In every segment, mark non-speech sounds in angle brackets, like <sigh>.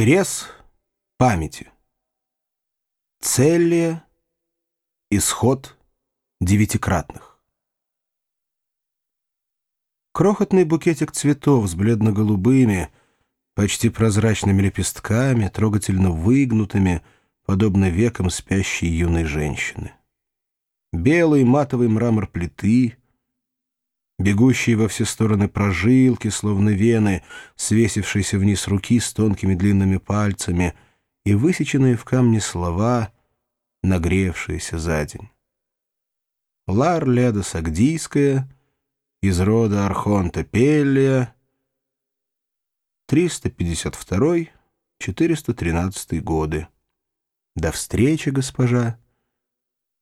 Срез памяти. Целия. Исход девятикратных. Крохотный букетик цветов с бледно-голубыми, почти прозрачными лепестками, трогательно выгнутыми, подобно векам спящей юной женщины. Белый матовый мрамор плиты — бегущие во все стороны прожилки, словно вены, свесившиеся вниз руки с тонкими длинными пальцами и высеченные в камне слова, нагревшиеся за день. Лар Леда Сагдийская, из рода Архонта Пеллия, 352-413 годы. До встречи, госпожа.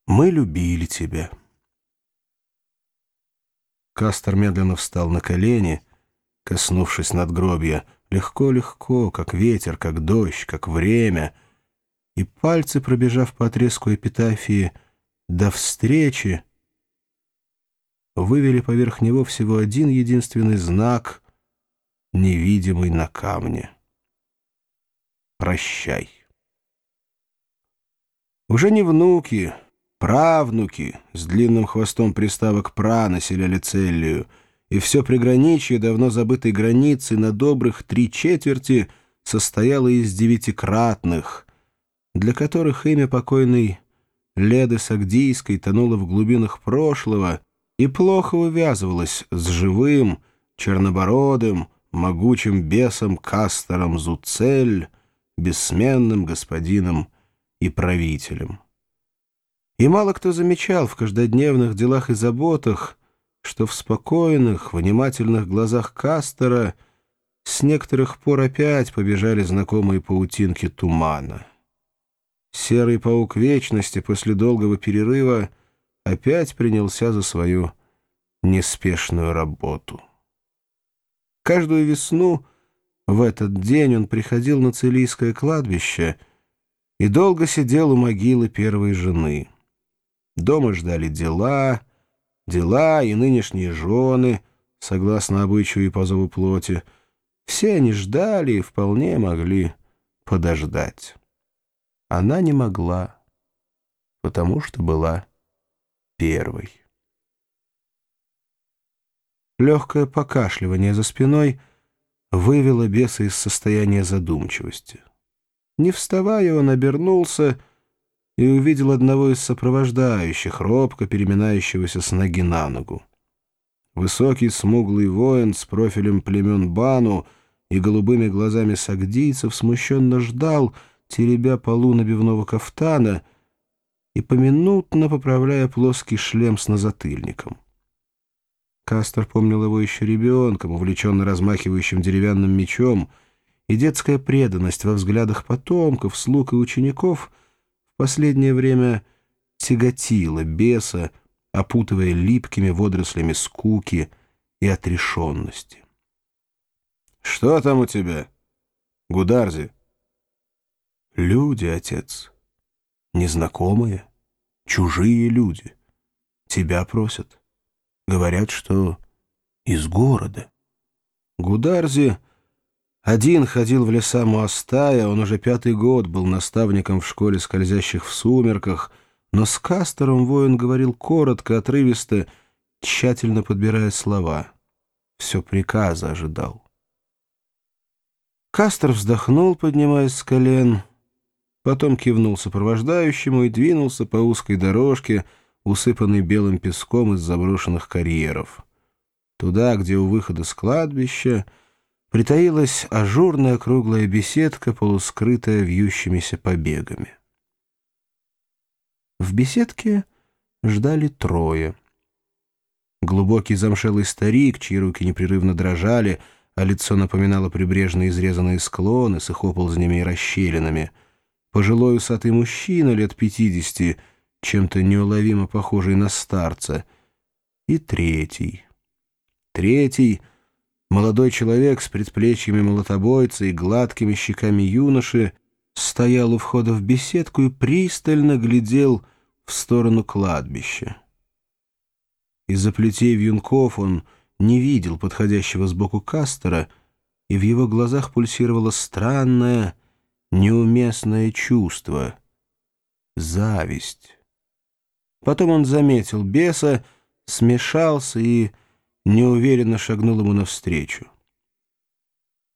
Мы любили тебя. Кастер медленно встал на колени, коснувшись надгробья, легко-легко, как ветер, как дождь, как время, и пальцы, пробежав по отрезку эпитафии «До встречи», вывели поверх него всего один единственный знак, невидимый на камне. «Прощай». Уже не внуки, Правнуки с длинным хвостом приставок «пра» населяли Целлию, и все приграничье давно забытой границы на добрых три четверти состояло из девятикратных, для которых имя покойной Леды Сагдийской тонуло в глубинах прошлого и плохо увязывалось с живым, чернобородым, могучим бесом Кастором Зуцель, бессменным господином и правителем. И мало кто замечал в каждодневных делах и заботах, что в спокойных, внимательных глазах Кастера с некоторых пор опять побежали знакомые паутинки тумана. Серый паук вечности после долгого перерыва опять принялся за свою неспешную работу. Каждую весну в этот день он приходил на Целийское кладбище и долго сидел у могилы первой жены — Дома ждали дела, дела и нынешние жены, согласно обычаю и позову плоти. Все они ждали и вполне могли подождать. Она не могла, потому что была первой. Легкое покашливание за спиной вывело беса из состояния задумчивости. Не вставая, он обернулся и увидел одного из сопровождающих, робко переминающегося с ноги на ногу. Высокий смуглый воин с профилем племен Бану и голубыми глазами сагдийцев смущенно ждал, теребя полу набивного кафтана и поминутно поправляя плоский шлем с назатыльником. Кастер помнил его еще ребенком, увлеченно размахивающим деревянным мечом, и детская преданность во взглядах потомков, слуг и учеников — последнее время тяготило беса, опутывая липкими водорослями скуки и отрешенности. «Что там у тебя, Гударзи?» «Люди, отец. Незнакомые, чужие люди. Тебя просят. Говорят, что из города». Гударзи один ходил в леса Муастая, он уже пятый год был наставником в школе скользящих в сумерках, но с Кастером воин говорил коротко, отрывисто, тщательно подбирая слова. Все приказа ожидал. Кастер вздохнул, поднимаясь с колен, потом кивнул сопровождающему и двинулся по узкой дорожке, усыпанной белым песком из заброшенных карьеров. Туда, где у выхода с кладбища, притаилась ажурная круглая беседка, полускрытая вьющимися побегами. В беседке ждали трое. Глубокий замшелый старик, чьи руки непрерывно дрожали, а лицо напоминало прибрежные изрезанные склоны с их оползнями и расщелинами. Пожилой усатый мужчина лет пятидесяти, чем-то неуловимо похожий на старца. И третий. Третий — Молодой человек с предплечьями молотобойца и гладкими щеками юноши стоял у входа в беседку и пристально глядел в сторону кладбища. Из-за плетей вьюнков он не видел подходящего сбоку Кастера, и в его глазах пульсировало странное, неуместное чувство — зависть. Потом он заметил беса, смешался и неуверенно шагнул ему навстречу.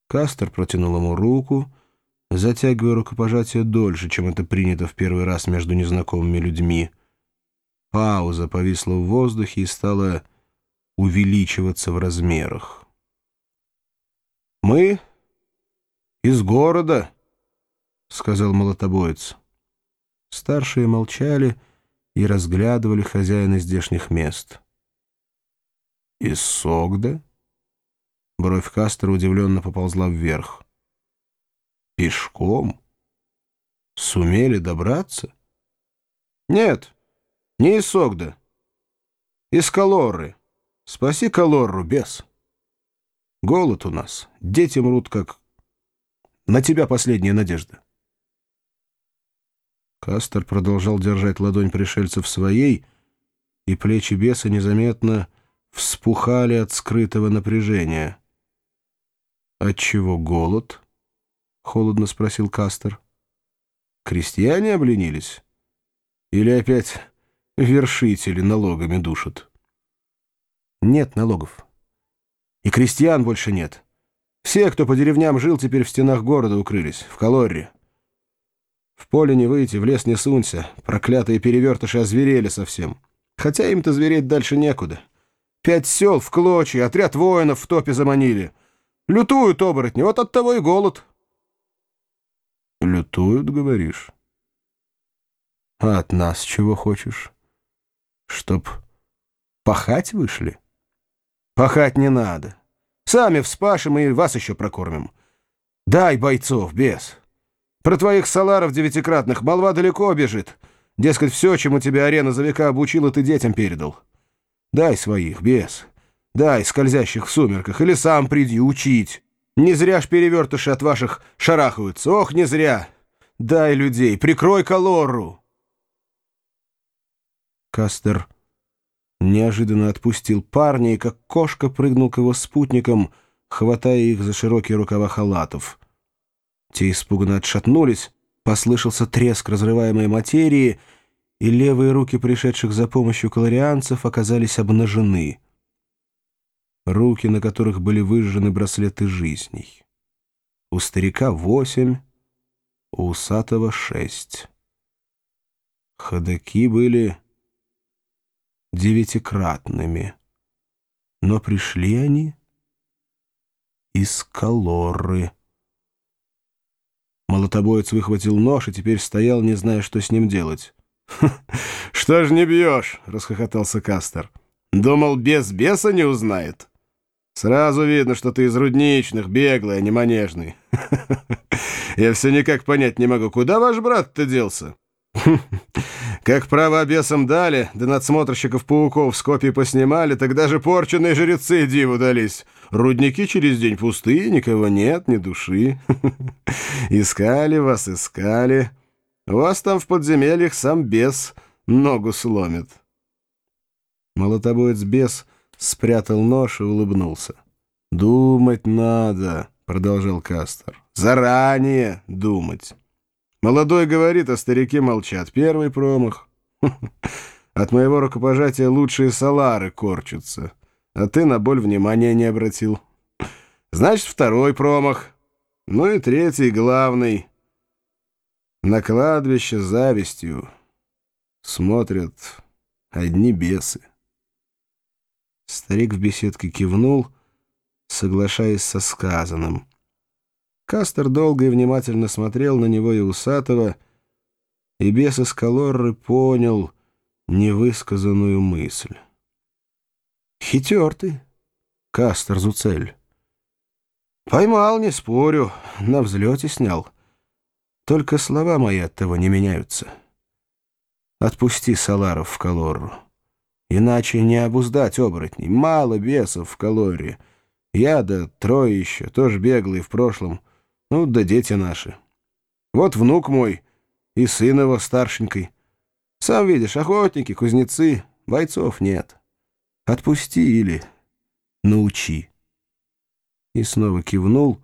Кастер протянул ему руку, затягивая рукопожатие дольше, чем это принято в первый раз между незнакомыми людьми. Пауза повисла в воздухе и стала увеличиваться в размерах. «Мы из города», — сказал молотобоец. Старшие молчали и разглядывали хозяина здешних мест. «Из Согда?» Бровь Кастера удивленно поползла вверх. «Пешком? Сумели добраться?» «Нет, не из Согда. Из Калоры. Спаси Калору, бес. Голод у нас. Дети мрут, как... На тебя последняя надежда». Кастер продолжал держать ладонь пришельца в своей, и плечи беса незаметно вспухали от скрытого напряжения. «Отчего голод?» — холодно спросил Кастер. «Крестьяне обленились? Или опять вершители налогами душат?» «Нет налогов. И крестьян больше нет. Все, кто по деревням жил, теперь в стенах города укрылись, в Калорре. В поле не выйти, в лес не сунься. Проклятые перевертыши озверели совсем. Хотя им-то звереть дальше некуда. Пять сел в клочья, отряд воинов в топе заманили». Лютуют оборотни, вот от того и голод. Лютуют, говоришь? А от нас чего хочешь? Чтоб пахать вышли? Пахать не надо. Сами вспашем и вас еще прокормим. Дай бойцов, без. Про твоих саларов девятикратных молва далеко бежит. Дескать, все, чему тебя арена за века обучила, ты детям передал. Дай своих, без. Дай, скользящих в сумерках, или сам приди учить. Не зря ж перевертыши от ваших шарахаются. Ох, не зря. Дай людей, прикрой колору. Кастер неожиданно отпустил парня и, как кошка, прыгнул к его спутникам, хватая их за широкие рукава халатов. Те испуганно отшатнулись, послышался треск разрываемой материи, и левые руки пришедших за помощью колорианцев оказались обнажены — руки на которых были выжжены браслеты жизней. У старика восемь, у усатого шесть. Ходаки были девятикратными, но пришли они из Калоры. Молотобоец выхватил нож и теперь стоял, не зная, что с ним делать. <laughs> «Что ж не бьешь?» — расхохотался Кастер. «Думал, без беса не узнает». Сразу видно, что ты из рудничных, беглый, а не манежный. <laughs> Я все никак понять не могу, куда ваш брат-то делся? <laughs> Как право бесам дали, да надсмотрщиков пауков с копий поснимали, тогда же порченые жрецы диву дались. Рудники через день пустые, никого нет, ни души. Искали вас, искали. Вас там в подземельях сам бес ногу сломит. Молотобоец бес — спрятал нож и улыбнулся. «Думать надо», — продолжал Кастер. «Заранее думать. Молодой говорит, а старики молчат. Первый промах. <laughs> От моего рукопожатия лучшие салары корчатся, а ты на боль внимания не обратил. Значит, второй промах. Ну и третий, главный. На кладбище завистью смотрят одни бесы. Старик в беседке кивнул, соглашаясь со сказанным. Кастер долго и внимательно смотрел на него и усатого, и бес из Калорры понял невысказанную мысль. «Хитер ты, Кастер Зуцель. Поймал, не спорю, на взлете снял. Только слова мои от того не меняются. Отпусти Саларов в Калорру». Иначе не обуздать оборотней. Мало бесов в калории. Я да трое еще, тоже беглые в прошлом. Ну, да дети наши. Вот внук мой и сын его старшенький. Сам видишь, охотники, кузнецы, бойцов нет. Отпусти или научи. И снова кивнул,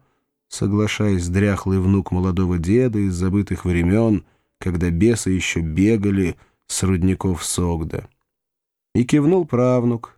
соглашаясь дряхлый внук молодого деда из забытых времен, когда бесы еще бегали с рудников Согда. И кивнул правнук,